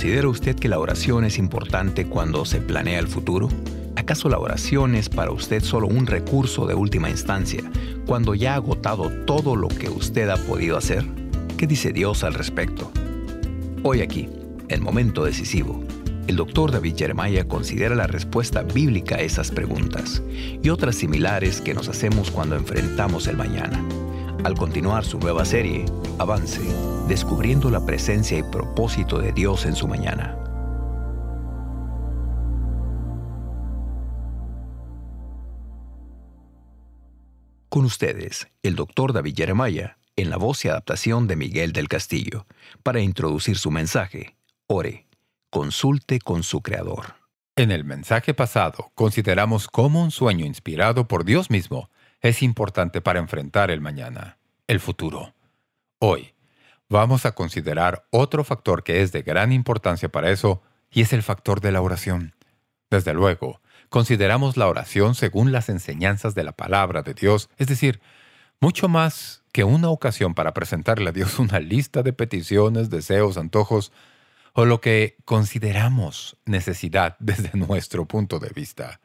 ¿Considera usted que la oración es importante cuando se planea el futuro? ¿Acaso la oración es para usted solo un recurso de última instancia, cuando ya ha agotado todo lo que usted ha podido hacer? ¿Qué dice Dios al respecto? Hoy aquí, el momento decisivo, el doctor David Jeremiah considera la respuesta bíblica a esas preguntas y otras similares que nos hacemos cuando enfrentamos el mañana. Al continuar su nueva serie, Avance, descubriendo la presencia y propósito de Dios en su mañana. Con ustedes, el doctor David Jeremiah, en la voz y adaptación de Miguel del Castillo, para introducir su mensaje, Ore consulte con su Creador. En el mensaje pasado, consideramos cómo un sueño inspirado por Dios mismo es importante para enfrentar el mañana, el futuro. Hoy, vamos a considerar otro factor que es de gran importancia para eso, y es el factor de la oración. Desde luego, consideramos la oración según las enseñanzas de la palabra de Dios, es decir, mucho más que una ocasión para presentarle a Dios una lista de peticiones, deseos, antojos, o lo que consideramos necesidad desde nuestro punto de vista.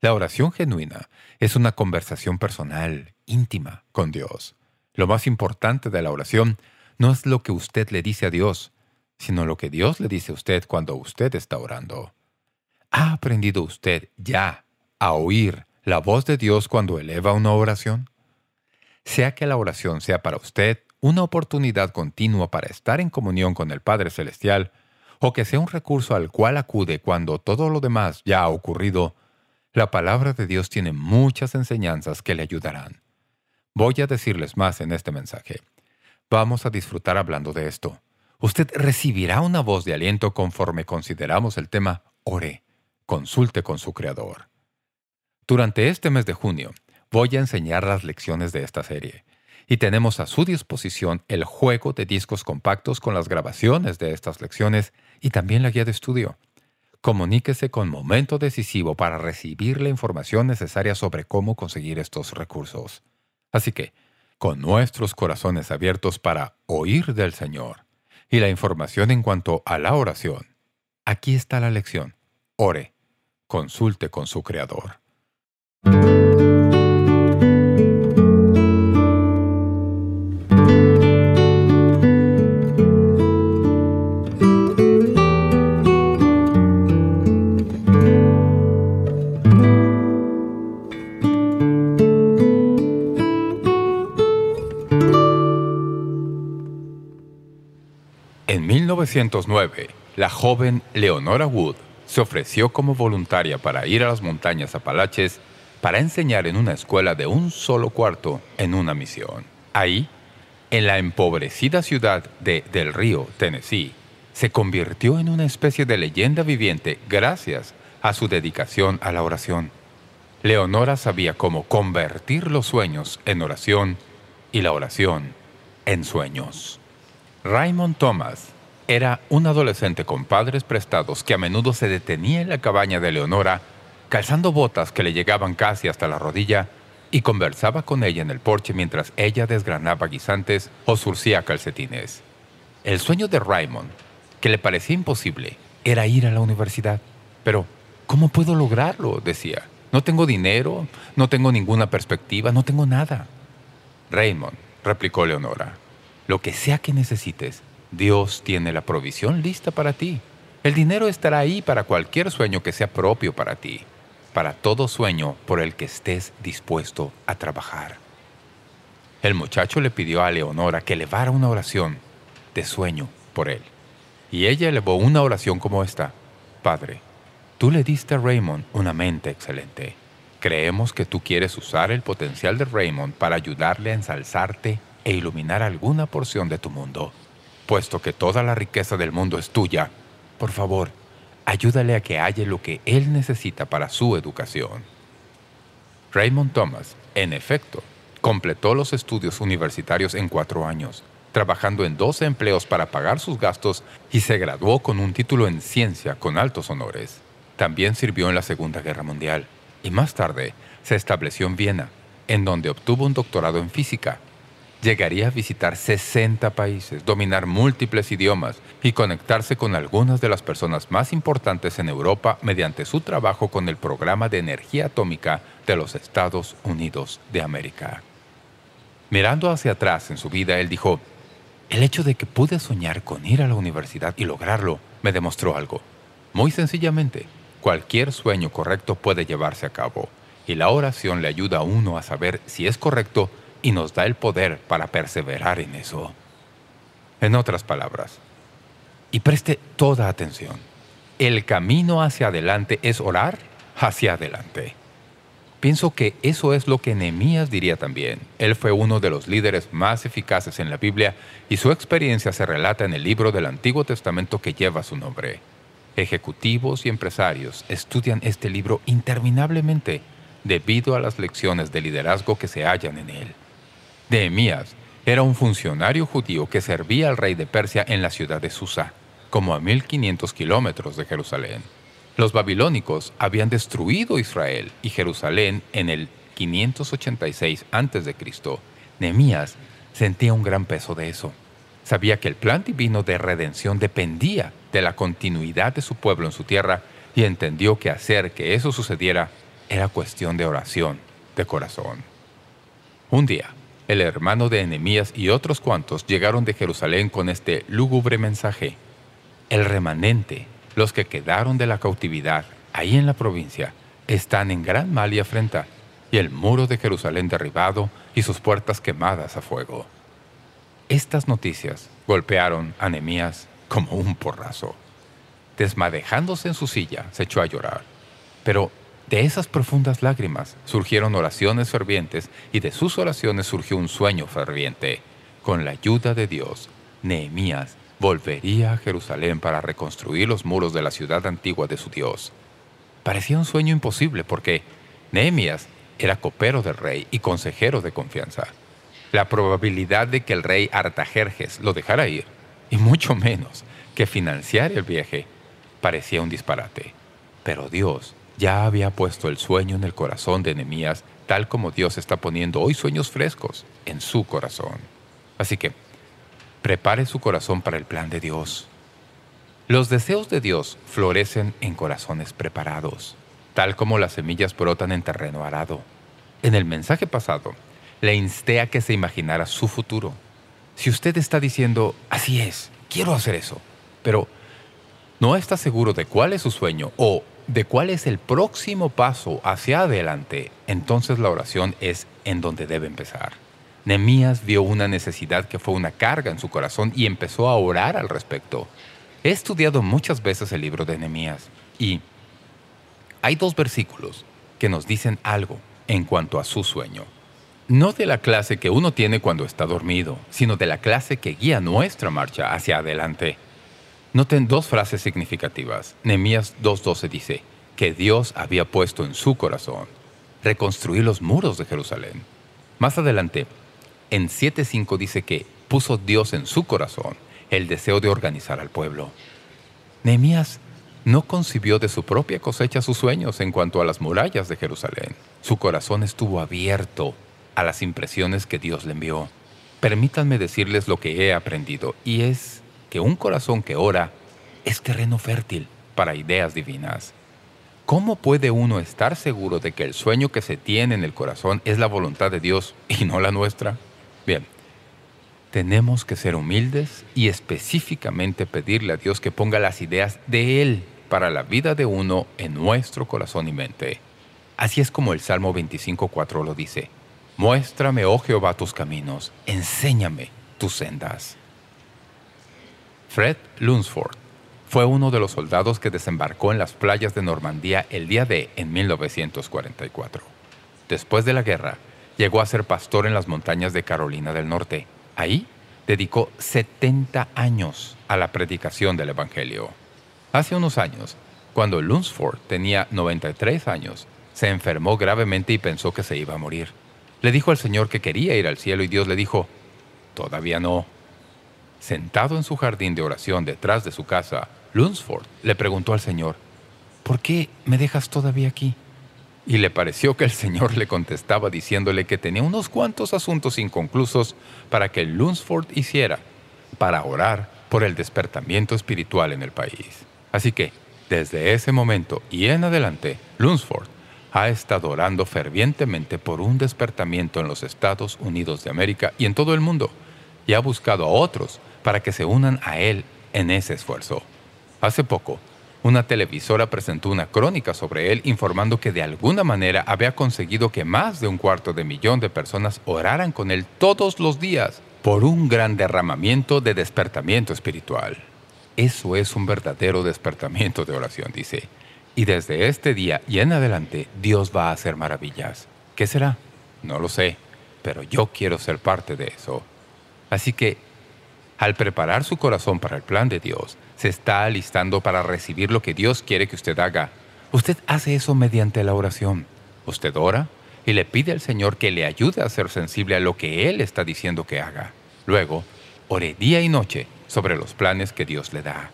La oración genuina es una conversación personal, íntima, con Dios. Lo más importante de la oración no es lo que usted le dice a Dios, sino lo que Dios le dice a usted cuando usted está orando. ¿Ha aprendido usted ya a oír la voz de Dios cuando eleva una oración? Sea que la oración sea para usted una oportunidad continua para estar en comunión con el Padre Celestial, o que sea un recurso al cual acude cuando todo lo demás ya ha ocurrido, la palabra de Dios tiene muchas enseñanzas que le ayudarán. Voy a decirles más en este mensaje. Vamos a disfrutar hablando de esto. Usted recibirá una voz de aliento conforme consideramos el tema Ore, consulte con su Creador. Durante este mes de junio, voy a enseñar las lecciones de esta serie y tenemos a su disposición el juego de discos compactos con las grabaciones de estas lecciones y también la guía de estudio. Comuníquese con Momento Decisivo para recibir la información necesaria sobre cómo conseguir estos recursos. Así que, con nuestros corazones abiertos para oír del Señor y la información en cuanto a la oración, aquí está la lección. Ore. Consulte con su Creador. 1909, la joven Leonora Wood se ofreció como voluntaria para ir a las montañas Apalaches para enseñar en una escuela de un solo cuarto en una misión. Ahí, en la empobrecida ciudad de Del Río, Tennessee, se convirtió en una especie de leyenda viviente gracias a su dedicación a la oración. Leonora sabía cómo convertir los sueños en oración y la oración en sueños. Raymond Thomas era un adolescente con padres prestados que a menudo se detenía en la cabaña de Leonora, calzando botas que le llegaban casi hasta la rodilla, y conversaba con ella en el porche mientras ella desgranaba guisantes o surcía calcetines. El sueño de Raymond, que le parecía imposible, era ir a la universidad. Pero, ¿cómo puedo lograrlo? decía. No tengo dinero, no tengo ninguna perspectiva, no tengo nada. Raymond, replicó Leonora, lo que sea que necesites, Dios tiene la provisión lista para ti. El dinero estará ahí para cualquier sueño que sea propio para ti, para todo sueño por el que estés dispuesto a trabajar. El muchacho le pidió a Leonora que elevara una oración de sueño por él. Y ella elevó una oración como esta. Padre, tú le diste a Raymond una mente excelente. Creemos que tú quieres usar el potencial de Raymond para ayudarle a ensalzarte e iluminar alguna porción de tu mundo. Puesto que toda la riqueza del mundo es tuya, por favor, ayúdale a que halle lo que él necesita para su educación. Raymond Thomas, en efecto, completó los estudios universitarios en cuatro años, trabajando en 12 empleos para pagar sus gastos y se graduó con un título en ciencia con altos honores. También sirvió en la Segunda Guerra Mundial y más tarde se estableció en Viena, en donde obtuvo un doctorado en física Llegaría a visitar 60 países, dominar múltiples idiomas y conectarse con algunas de las personas más importantes en Europa mediante su trabajo con el programa de energía atómica de los Estados Unidos de América. Mirando hacia atrás en su vida, él dijo, «El hecho de que pude soñar con ir a la universidad y lograrlo me demostró algo. Muy sencillamente, cualquier sueño correcto puede llevarse a cabo, y la oración le ayuda a uno a saber si es correcto y nos da el poder para perseverar en eso. En otras palabras, y preste toda atención, el camino hacia adelante es orar hacia adelante. Pienso que eso es lo que Nehemías diría también. Él fue uno de los líderes más eficaces en la Biblia y su experiencia se relata en el libro del Antiguo Testamento que lleva su nombre. Ejecutivos y empresarios estudian este libro interminablemente debido a las lecciones de liderazgo que se hallan en él. Nehemías era un funcionario judío que servía al rey de Persia en la ciudad de Susa, como a 1500 kilómetros de Jerusalén. Los babilónicos habían destruido Israel y Jerusalén en el 586 a.C. Nehemías sentía un gran peso de eso. Sabía que el plan divino de redención dependía de la continuidad de su pueblo en su tierra y entendió que hacer que eso sucediera era cuestión de oración, de corazón. Un día, el hermano de Enemías y otros cuantos llegaron de Jerusalén con este lúgubre mensaje. El remanente, los que quedaron de la cautividad, ahí en la provincia, están en gran mal y afrenta, y el muro de Jerusalén derribado y sus puertas quemadas a fuego. Estas noticias golpearon a Nehemías como un porrazo. Desmadejándose en su silla, se echó a llorar. Pero de esas profundas lágrimas surgieron oraciones fervientes y de sus oraciones surgió un sueño ferviente. Con la ayuda de Dios, Nehemías volvería a Jerusalén para reconstruir los muros de la ciudad antigua de su Dios. Parecía un sueño imposible porque Nehemías era copero del rey y consejero de confianza. La probabilidad de que el rey Artajerjes lo dejara ir, y mucho menos que financiara el viaje, parecía un disparate. Pero Dios ya había puesto el sueño en el corazón de Nehemías, tal como Dios está poniendo hoy sueños frescos en su corazón. Así que, prepare su corazón para el plan de Dios. Los deseos de Dios florecen en corazones preparados, tal como las semillas brotan en terreno arado. En el mensaje pasado, le insté a que se imaginara su futuro. Si usted está diciendo, así es, quiero hacer eso, pero no está seguro de cuál es su sueño o de cuál es el próximo paso hacia adelante, entonces la oración es en donde debe empezar. Nemías vio una necesidad que fue una carga en su corazón y empezó a orar al respecto. He estudiado muchas veces el libro de Nemías y hay dos versículos que nos dicen algo en cuanto a su sueño. No de la clase que uno tiene cuando está dormido, sino de la clase que guía nuestra marcha hacia adelante. Noten dos frases significativas. Nehemías 2.12 dice que Dios había puesto en su corazón reconstruir los muros de Jerusalén. Más adelante, en 7.5 dice que puso Dios en su corazón el deseo de organizar al pueblo. Nehemías no concibió de su propia cosecha sus sueños en cuanto a las murallas de Jerusalén. Su corazón estuvo abierto a las impresiones que Dios le envió. Permítanme decirles lo que he aprendido, y es que un corazón que ora es terreno fértil para ideas divinas. ¿Cómo puede uno estar seguro de que el sueño que se tiene en el corazón es la voluntad de Dios y no la nuestra? Bien, tenemos que ser humildes y específicamente pedirle a Dios que ponga las ideas de Él para la vida de uno en nuestro corazón y mente. Así es como el Salmo 25.4 lo dice. Muéstrame, oh Jehová, tus caminos, enséñame tus sendas. Fred Lunsford fue uno de los soldados que desembarcó en las playas de Normandía el día de en 1944. Después de la guerra, llegó a ser pastor en las montañas de Carolina del Norte. Ahí dedicó 70 años a la predicación del Evangelio. Hace unos años, cuando Lunsford tenía 93 años, se enfermó gravemente y pensó que se iba a morir. Le dijo al Señor que quería ir al cielo y Dios le dijo, «Todavía no, Sentado en su jardín de oración detrás de su casa, Lunsford le preguntó al Señor, «¿Por qué me dejas todavía aquí?» y le pareció que el Señor le contestaba diciéndole que tenía unos cuantos asuntos inconclusos para que Lunsford hiciera, para orar por el despertamiento espiritual en el país. Así que, desde ese momento y en adelante, Lunsford ha estado orando fervientemente por un despertamiento en los Estados Unidos de América y en todo el mundo, y ha buscado a otros para que se unan a él en ese esfuerzo. Hace poco, una televisora presentó una crónica sobre él informando que de alguna manera había conseguido que más de un cuarto de millón de personas oraran con él todos los días por un gran derramamiento de despertamiento espiritual. Eso es un verdadero despertamiento de oración, dice. Y desde este día y en adelante, Dios va a hacer maravillas. ¿Qué será? No lo sé, pero yo quiero ser parte de eso. Así que, al preparar su corazón para el plan de Dios, se está alistando para recibir lo que Dios quiere que usted haga. Usted hace eso mediante la oración. Usted ora y le pide al Señor que le ayude a ser sensible a lo que Él está diciendo que haga. Luego, ore día y noche sobre los planes que Dios le da.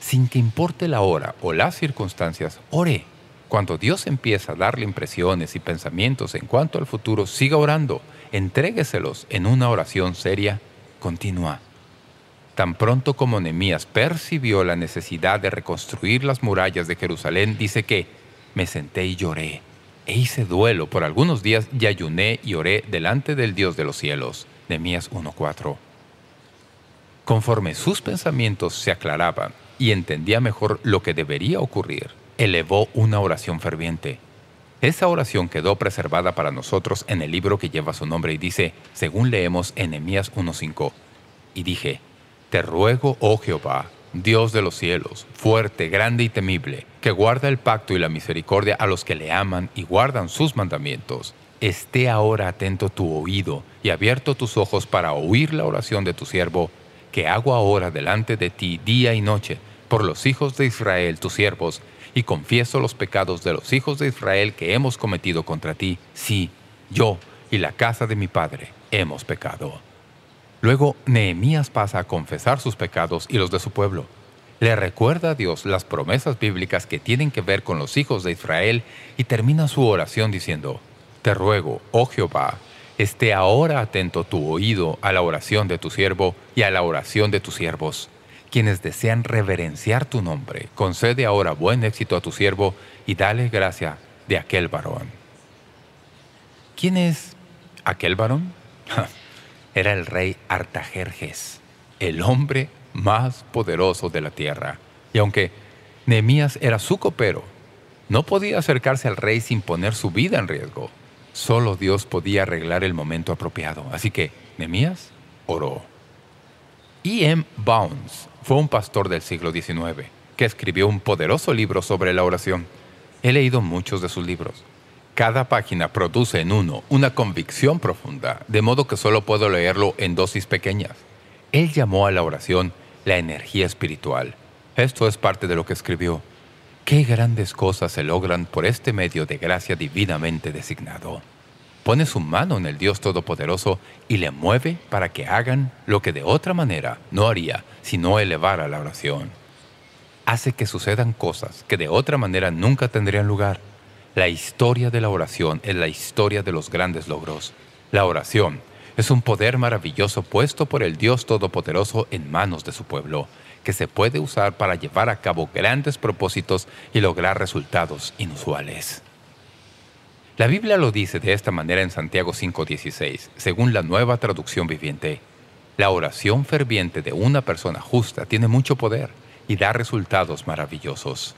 Sin que importe la hora o las circunstancias, ore. Cuando Dios empieza a darle impresiones y pensamientos en cuanto al futuro, siga orando. Entrégueselos en una oración seria, continua. Tan pronto como Nehemías percibió la necesidad de reconstruir las murallas de Jerusalén, dice que «me senté y lloré, e hice duelo por algunos días y ayuné y oré delante del Dios de los cielos». Nehemías 1.4 Conforme sus pensamientos se aclaraban y entendía mejor lo que debería ocurrir, elevó una oración ferviente. Esa oración quedó preservada para nosotros en el libro que lleva su nombre y dice, según leemos en Nehemías 1.5, y dije, te ruego, oh Jehová, Dios de los cielos, fuerte, grande y temible, que guarda el pacto y la misericordia a los que le aman y guardan sus mandamientos. Esté ahora atento tu oído y abierto tus ojos para oír la oración de tu siervo, que hago ahora delante de ti día y noche, por los hijos de Israel, tus siervos, y confieso los pecados de los hijos de Israel que hemos cometido contra ti. Sí, yo y la casa de mi padre hemos pecado. Luego, Nehemías pasa a confesar sus pecados y los de su pueblo. Le recuerda a Dios las promesas bíblicas que tienen que ver con los hijos de Israel y termina su oración diciendo, «Te ruego, oh Jehová, esté ahora atento tu oído a la oración de tu siervo y a la oración de tus siervos. Quienes desean reverenciar tu nombre, concede ahora buen éxito a tu siervo y dale gracia de aquel varón». ¿Quién es aquel varón? era el rey Artajerjes, el hombre más poderoso de la tierra. Y aunque Nehemías era su copero, no podía acercarse al rey sin poner su vida en riesgo. Solo Dios podía arreglar el momento apropiado. Así que Nehemías oró. E. M. Bounds fue un pastor del siglo XIX que escribió un poderoso libro sobre la oración. He leído muchos de sus libros. Cada página produce en uno una convicción profunda, de modo que solo puedo leerlo en dosis pequeñas. Él llamó a la oración la energía espiritual. Esto es parte de lo que escribió. Qué grandes cosas se logran por este medio de gracia divinamente designado. Pone su mano en el Dios Todopoderoso y le mueve para que hagan lo que de otra manera no haría si no elevara la oración. Hace que sucedan cosas que de otra manera nunca tendrían lugar. La historia de la oración es la historia de los grandes logros. La oración es un poder maravilloso puesto por el Dios Todopoderoso en manos de su pueblo, que se puede usar para llevar a cabo grandes propósitos y lograr resultados inusuales. La Biblia lo dice de esta manera en Santiago 5.16, según la nueva traducción viviente. La oración ferviente de una persona justa tiene mucho poder y da resultados maravillosos.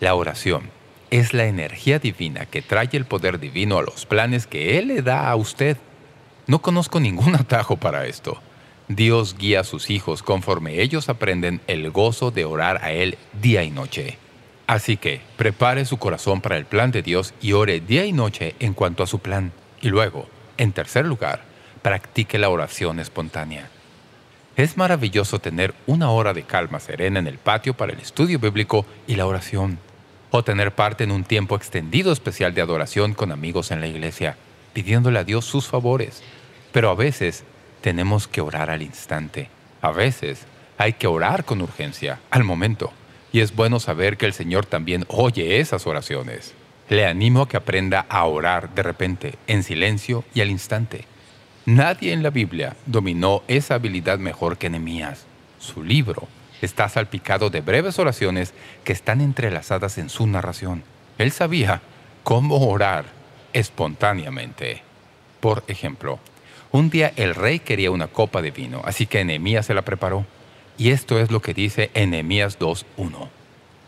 La oración es la energía divina que trae el poder divino a los planes que Él le da a usted. No conozco ningún atajo para esto. Dios guía a sus hijos conforme ellos aprenden el gozo de orar a Él día y noche. Así que prepare su corazón para el plan de Dios y ore día y noche en cuanto a su plan. Y luego, en tercer lugar, practique la oración espontánea. Es maravilloso tener una hora de calma serena en el patio para el estudio bíblico y la oración o tener parte en un tiempo extendido especial de adoración con amigos en la iglesia, pidiéndole a Dios sus favores. Pero a veces tenemos que orar al instante. A veces hay que orar con urgencia, al momento. Y es bueno saber que el Señor también oye esas oraciones. Le animo a que aprenda a orar de repente, en silencio y al instante. Nadie en la Biblia dominó esa habilidad mejor que Nehemías. Su libro está salpicado de breves oraciones que están entrelazadas en su narración. Él sabía cómo orar espontáneamente. Por ejemplo, un día el rey quería una copa de vino, así que Nehemías se la preparó. Y esto es lo que dice en Nehemías 2.1.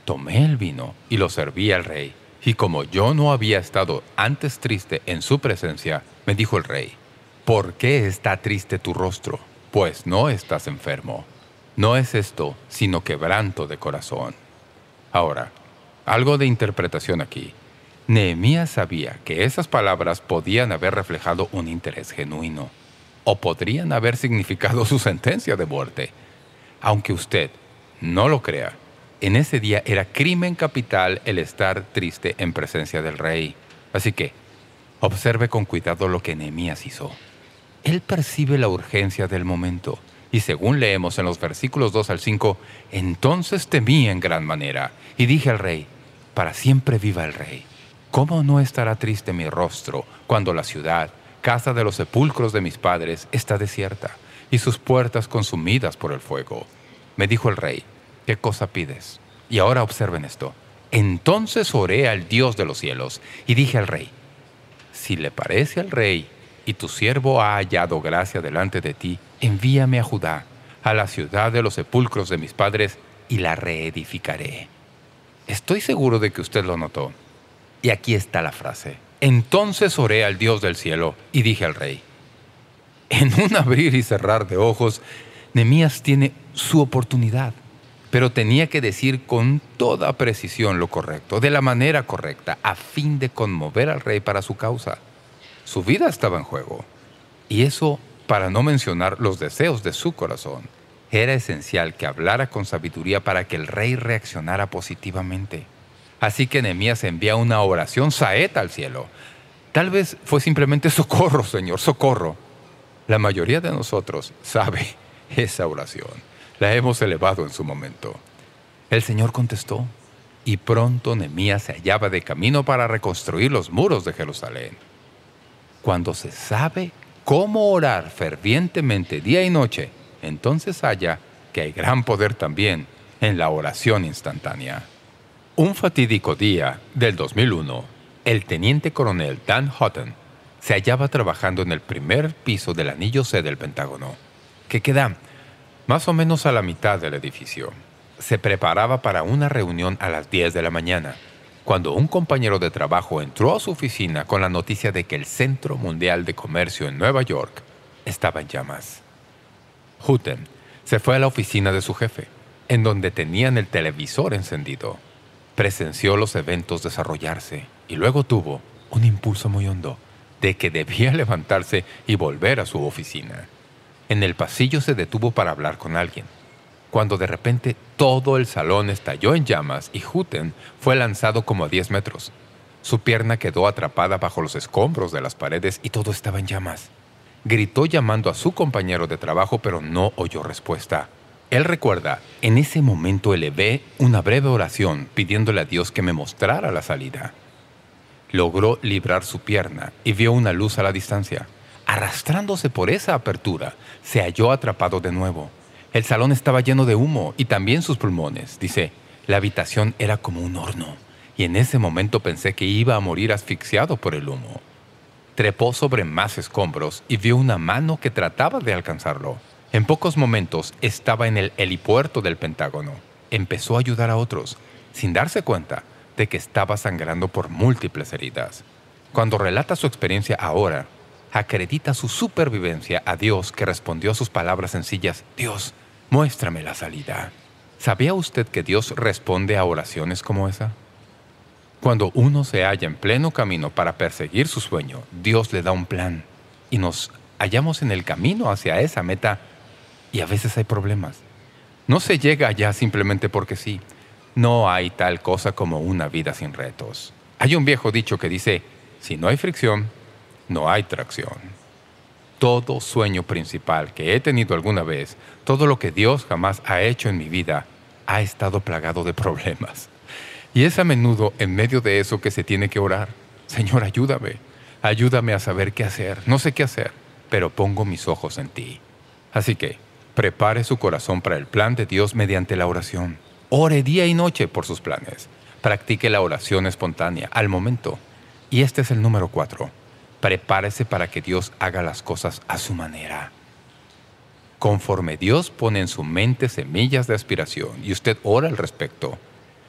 Tomé el vino y lo serví al rey. Y como yo no había estado antes triste en su presencia, me dijo el rey, ¿Por qué está triste tu rostro? Pues no estás enfermo. No es esto, sino quebranto de corazón. Ahora, algo de interpretación aquí. Nehemías sabía que esas palabras podían haber reflejado un interés genuino, o podrían haber significado su sentencia de muerte. Aunque usted no lo crea, en ese día era crimen capital el estar triste en presencia del rey. Así que, observe con cuidado lo que Nehemías hizo. Él percibe la urgencia del momento, y según leemos en los versículos 2 al 5, entonces temí en gran manera, y dije al rey, para siempre viva el rey. ¿Cómo no estará triste mi rostro cuando la ciudad, casa de los sepulcros de mis padres, está desierta, y sus puertas consumidas por el fuego? Me dijo el rey, ¿qué cosa pides? Y ahora observen esto. Entonces oré al Dios de los cielos y dije al rey, si le parece al rey y tu siervo ha hallado gracia delante de ti, envíame a Judá, a la ciudad de los sepulcros de mis padres, y la reedificaré. Estoy seguro de que usted lo notó. Y aquí está la frase. Entonces oré al Dios del cielo y dije al rey. En un abrir y cerrar de ojos, Nemías tiene su oportunidad pero tenía que decir con toda precisión lo correcto, de la manera correcta, a fin de conmover al rey para su causa. Su vida estaba en juego, y eso para no mencionar los deseos de su corazón. Era esencial que hablara con sabiduría para que el rey reaccionara positivamente. Así que Nehemías envía una oración saeta al cielo. Tal vez fue simplemente «Socorro, Señor, socorro». La mayoría de nosotros sabe esa oración la hemos elevado en su momento. El Señor contestó, y pronto Nehemías se hallaba de camino para reconstruir los muros de Jerusalén. Cuando se sabe cómo orar fervientemente día y noche, entonces haya que hay gran poder también en la oración instantánea. Un fatídico día del 2001, el teniente coronel Dan Houghton se hallaba trabajando en el primer piso del anillo C del Pentágono, que queda más o menos a la mitad del edificio. Se preparaba para una reunión a las 10 de la mañana, cuando un compañero de trabajo entró a su oficina con la noticia de que el Centro Mundial de Comercio en Nueva York estaba en llamas. Hutton se fue a la oficina de su jefe, en donde tenían el televisor encendido. Presenció los eventos desarrollarse y luego tuvo un impulso muy hondo de que debía levantarse y volver a su oficina. En el pasillo se detuvo para hablar con alguien, cuando de repente todo el salón estalló en llamas y Huten fue lanzado como a 10 metros. Su pierna quedó atrapada bajo los escombros de las paredes y todo estaba en llamas. Gritó llamando a su compañero de trabajo, pero no oyó respuesta. Él recuerda, en ese momento elevé una breve oración pidiéndole a Dios que me mostrara la salida. Logró librar su pierna y vio una luz a la distancia. Arrastrándose por esa apertura, se halló atrapado de nuevo. El salón estaba lleno de humo y también sus pulmones. Dice, la habitación era como un horno y en ese momento pensé que iba a morir asfixiado por el humo. Trepó sobre más escombros y vio una mano que trataba de alcanzarlo. En pocos momentos estaba en el helipuerto del Pentágono. Empezó a ayudar a otros, sin darse cuenta de que estaba sangrando por múltiples heridas. Cuando relata su experiencia ahora, acredita su supervivencia a Dios que respondió a sus palabras sencillas, Dios, muéstrame la salida. ¿Sabía usted que Dios responde a oraciones como esa? Cuando uno se halla en pleno camino para perseguir su sueño, Dios le da un plan y nos hallamos en el camino hacia esa meta y a veces hay problemas. No se llega allá simplemente porque sí. No hay tal cosa como una vida sin retos. Hay un viejo dicho que dice, si no hay fricción, no hay tracción. Todo sueño principal que he tenido alguna vez, todo lo que Dios jamás ha hecho en mi vida, ha estado plagado de problemas. Y es a menudo en medio de eso que se tiene que orar. Señor, ayúdame. Ayúdame a saber qué hacer. No sé qué hacer, pero pongo mis ojos en ti. Así que, prepare su corazón para el plan de Dios mediante la oración. Ore día y noche por sus planes. Practique la oración espontánea, al momento. Y este es el número cuatro. Prepárese para que Dios haga las cosas a su manera. Conforme Dios pone en su mente semillas de aspiración y usted ora al respecto,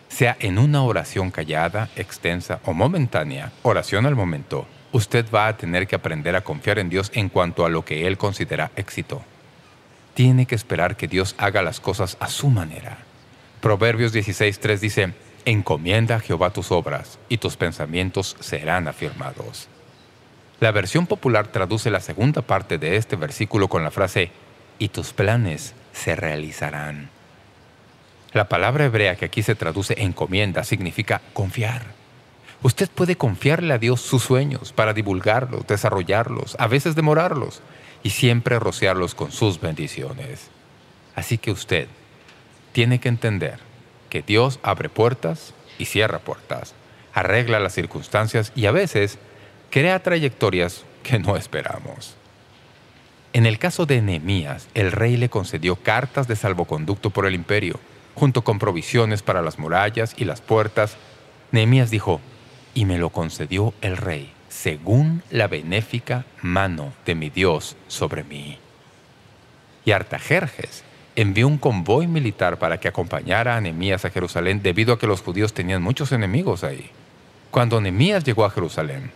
sea en una oración callada, extensa o momentánea, oración al momento, usted va a tener que aprender a confiar en Dios en cuanto a lo que Él considera éxito. Tiene que esperar que Dios haga las cosas a su manera. Proverbios 16.3 dice, Encomienda a Jehová tus obras, y tus pensamientos serán afirmados. La versión popular traduce la segunda parte de este versículo con la frase, y tus planes se realizarán. La palabra hebrea que aquí se traduce encomienda significa confiar. Usted puede confiarle a Dios sus sueños para divulgarlos, desarrollarlos, a veces demorarlos, y siempre rociarlos con sus bendiciones. Así que usted tiene que entender que Dios abre puertas y cierra puertas, arregla las circunstancias y a veces crea trayectorias que no esperamos. En el caso de Nehemías, el rey le concedió cartas de salvoconducto por el imperio, junto con provisiones para las murallas y las puertas. Nehemías dijo, y me lo concedió el rey, según la benéfica mano de mi Dios sobre mí. Y Artajerjes envió un convoy militar para que acompañara a Nehemías a Jerusalén debido a que los judíos tenían muchos enemigos ahí. Cuando Nehemías llegó a Jerusalén,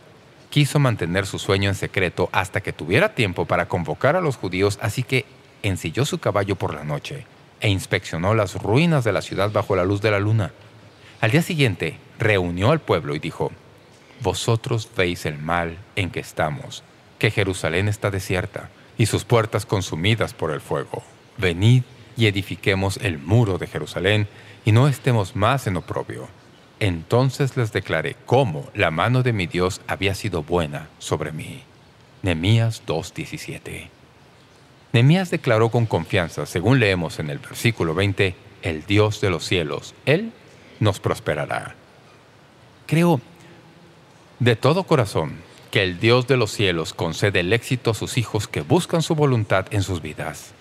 quiso mantener su sueño en secreto hasta que tuviera tiempo para convocar a los judíos, así que ensilló su caballo por la noche e inspeccionó las ruinas de la ciudad bajo la luz de la luna. Al día siguiente, reunió al pueblo y dijo, «Vosotros veis el mal en que estamos, que Jerusalén está desierta y sus puertas consumidas por el fuego. Venid y edifiquemos el muro de Jerusalén y no estemos más en oprobio». Entonces les declaré cómo la mano de mi Dios había sido buena sobre mí. Nemías 2.17 Nemías declaró con confianza, según leemos en el versículo 20, «El Dios de los cielos, Él nos prosperará». Creo de todo corazón que el Dios de los cielos concede el éxito a sus hijos que buscan su voluntad en sus vidas.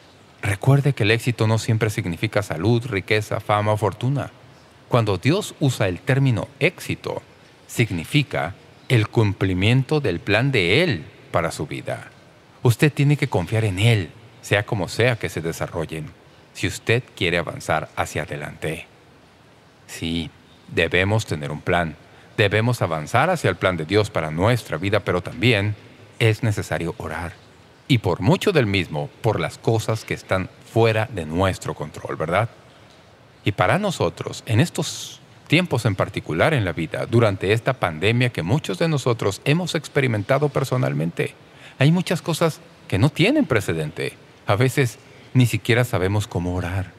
Recuerde que el éxito no siempre significa salud, riqueza, fama o fortuna. Cuando Dios usa el término éxito, significa el cumplimiento del plan de Él para su vida. Usted tiene que confiar en Él, sea como sea que se desarrollen, si usted quiere avanzar hacia adelante. Sí, debemos tener un plan. Debemos avanzar hacia el plan de Dios para nuestra vida, pero también es necesario orar. Y por mucho del mismo, por las cosas que están fuera de nuestro control, ¿verdad? Y para nosotros, en estos tiempos en particular en la vida, durante esta pandemia que muchos de nosotros hemos experimentado personalmente, hay muchas cosas que no tienen precedente. A veces ni siquiera sabemos cómo orar,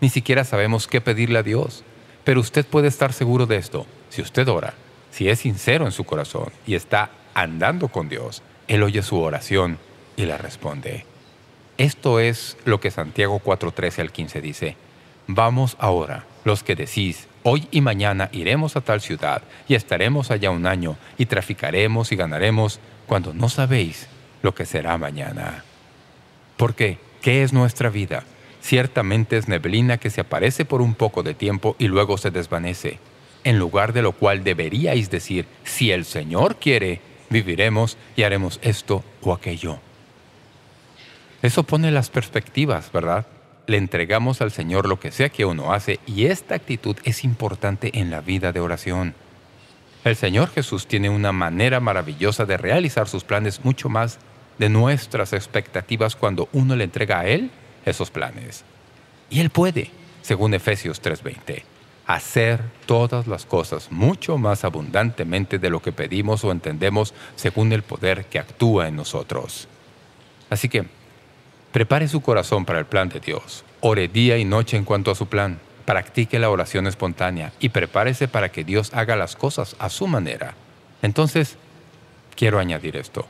ni siquiera sabemos qué pedirle a Dios. Pero usted puede estar seguro de esto. Si usted ora, si es sincero en su corazón y está andando con Dios, Él oye su oración y la responde. Esto es lo que Santiago 4.13 al 15 dice. Vamos ahora, los que decís, hoy y mañana iremos a tal ciudad y estaremos allá un año y traficaremos y ganaremos cuando no sabéis lo que será mañana. ¿Por qué? ¿Qué es nuestra vida? Ciertamente es neblina que se aparece por un poco de tiempo y luego se desvanece, en lugar de lo cual deberíais decir, si el Señor quiere, viviremos y haremos esto o aquello. Eso pone las perspectivas, ¿verdad? le entregamos al Señor lo que sea que uno hace y esta actitud es importante en la vida de oración. El Señor Jesús tiene una manera maravillosa de realizar sus planes mucho más de nuestras expectativas cuando uno le entrega a Él esos planes. Y Él puede, según Efesios 3.20, hacer todas las cosas mucho más abundantemente de lo que pedimos o entendemos según el poder que actúa en nosotros. Así que, Prepare su corazón para el plan de Dios. Ore día y noche en cuanto a su plan. Practique la oración espontánea y prepárese para que Dios haga las cosas a su manera. Entonces, quiero añadir esto.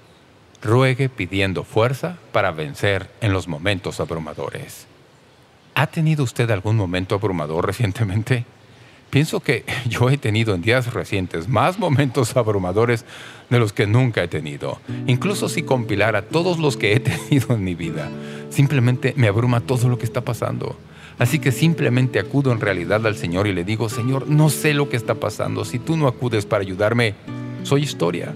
Ruegue pidiendo fuerza para vencer en los momentos abrumadores. ¿Ha tenido usted algún momento abrumador recientemente? Pienso que yo he tenido en días recientes más momentos abrumadores de los que nunca he tenido. Incluso si compilara todos los que he tenido en mi vida, simplemente me abruma todo lo que está pasando. Así que simplemente acudo en realidad al Señor y le digo, Señor, no sé lo que está pasando. Si tú no acudes para ayudarme, soy historia.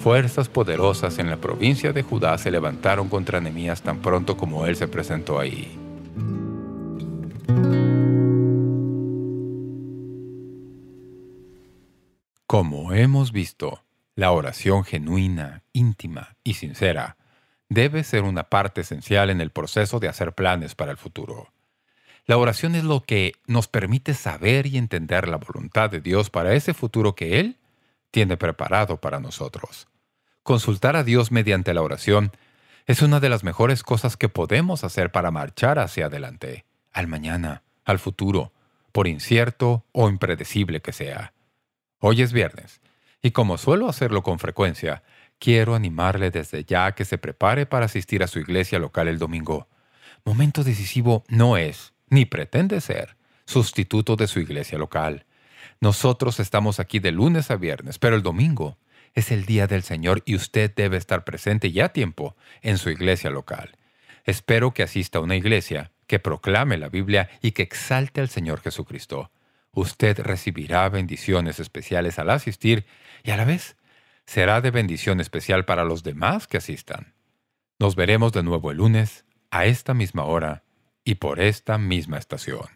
Fuerzas poderosas en la provincia de Judá se levantaron contra Nehemías tan pronto como él se presentó ahí. Como hemos visto, la oración genuina, íntima y sincera debe ser una parte esencial en el proceso de hacer planes para el futuro. La oración es lo que nos permite saber y entender la voluntad de Dios para ese futuro que Él tiene preparado para nosotros. Consultar a Dios mediante la oración es una de las mejores cosas que podemos hacer para marchar hacia adelante, al mañana, al futuro, por incierto o impredecible que sea. Hoy es viernes, y como suelo hacerlo con frecuencia, quiero animarle desde ya a que se prepare para asistir a su iglesia local el domingo. Momento decisivo no es, ni pretende ser, sustituto de su iglesia local. Nosotros estamos aquí de lunes a viernes, pero el domingo es el día del Señor y usted debe estar presente ya a tiempo en su iglesia local. Espero que asista a una iglesia que proclame la Biblia y que exalte al Señor Jesucristo usted recibirá bendiciones especiales al asistir y a la vez será de bendición especial para los demás que asistan. Nos veremos de nuevo el lunes, a esta misma hora y por esta misma estación.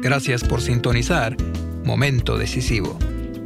Gracias por sintonizar Momento Decisivo.